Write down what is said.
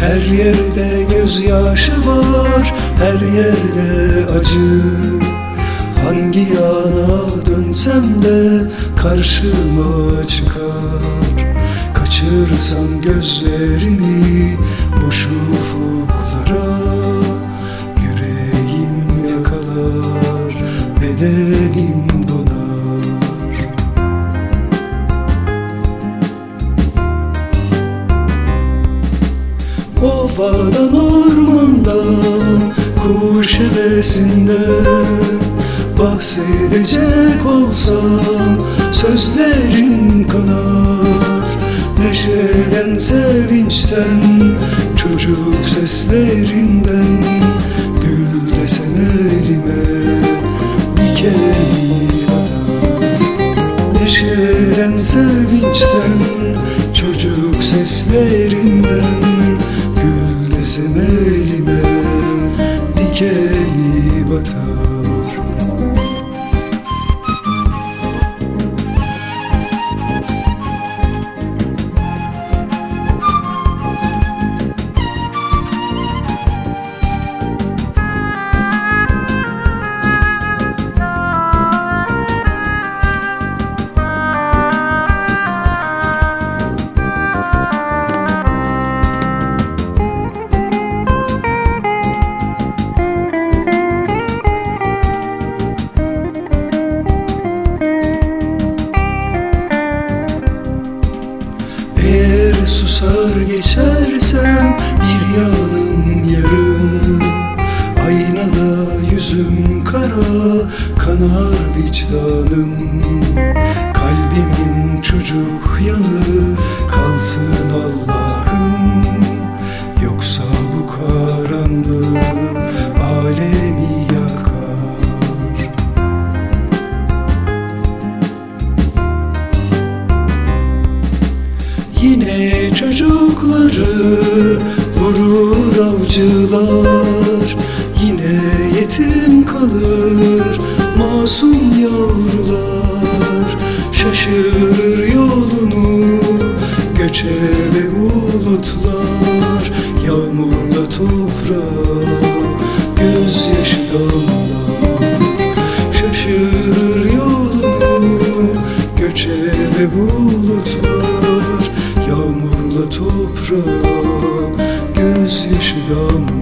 Her yerde gözyaşı var Her yerde acı. Hangi yana dönsem de karşıma çıkar. Kaçırsam gözlerini boş ufuklara Yüreğim yakalar, bedenim Ovadan ormandan, kuş hevesinden Bahsedecek olsam sözlerin kanar. Neşeden, sevinçten, çocuk seslerinden. Gül desem elime, dikeni atar. Neşeden, sevinçten, çocuk seslerinden Desem elime, dikeni batar Susar geçersem bir yanım yarım. Aynada yüzüm kara kanar vicdanım. Kalbimin çocuk yanı kalsın Allah'ım çocukları vurur avcılar. Yine yetim kalır masum yavrular. Şaşırır yolunu göçebe bulutlar. Yağmurla toprağa gözyaşı damlar Şaşırır yolunu göçebe bulutlar don't